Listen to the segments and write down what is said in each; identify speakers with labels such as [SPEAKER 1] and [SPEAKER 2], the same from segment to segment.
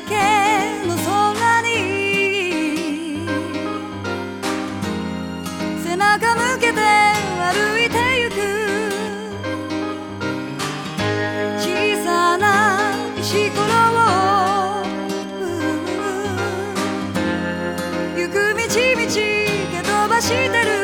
[SPEAKER 1] けの空に。背中向けて歩いてゆく。小さな石ころを。行く道々蹴飛ばしてる。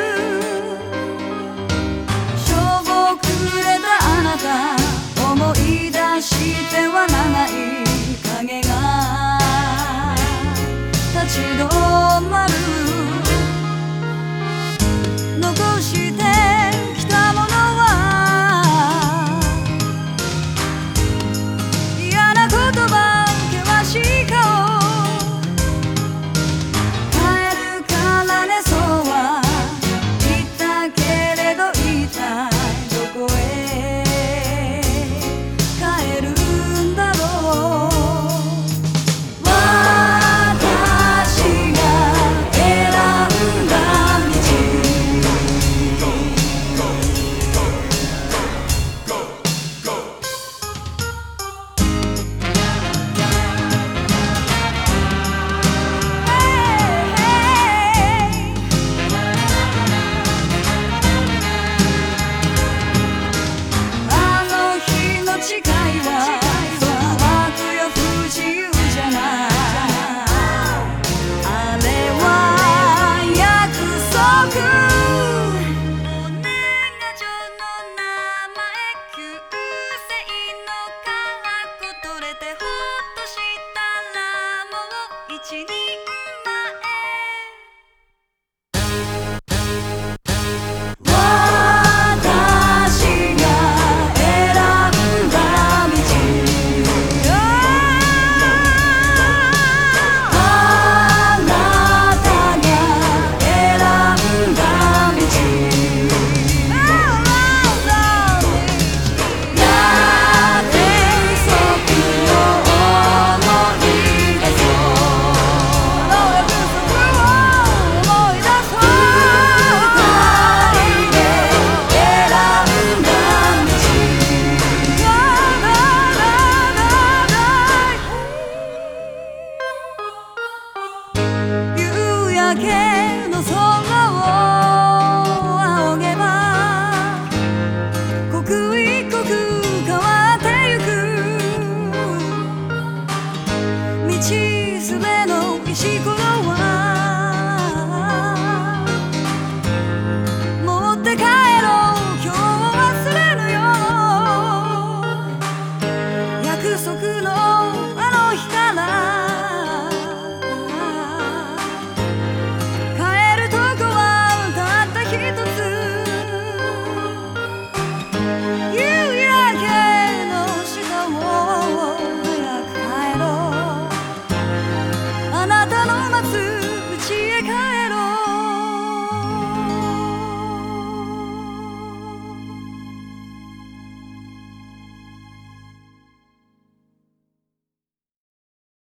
[SPEAKER 1] 请你我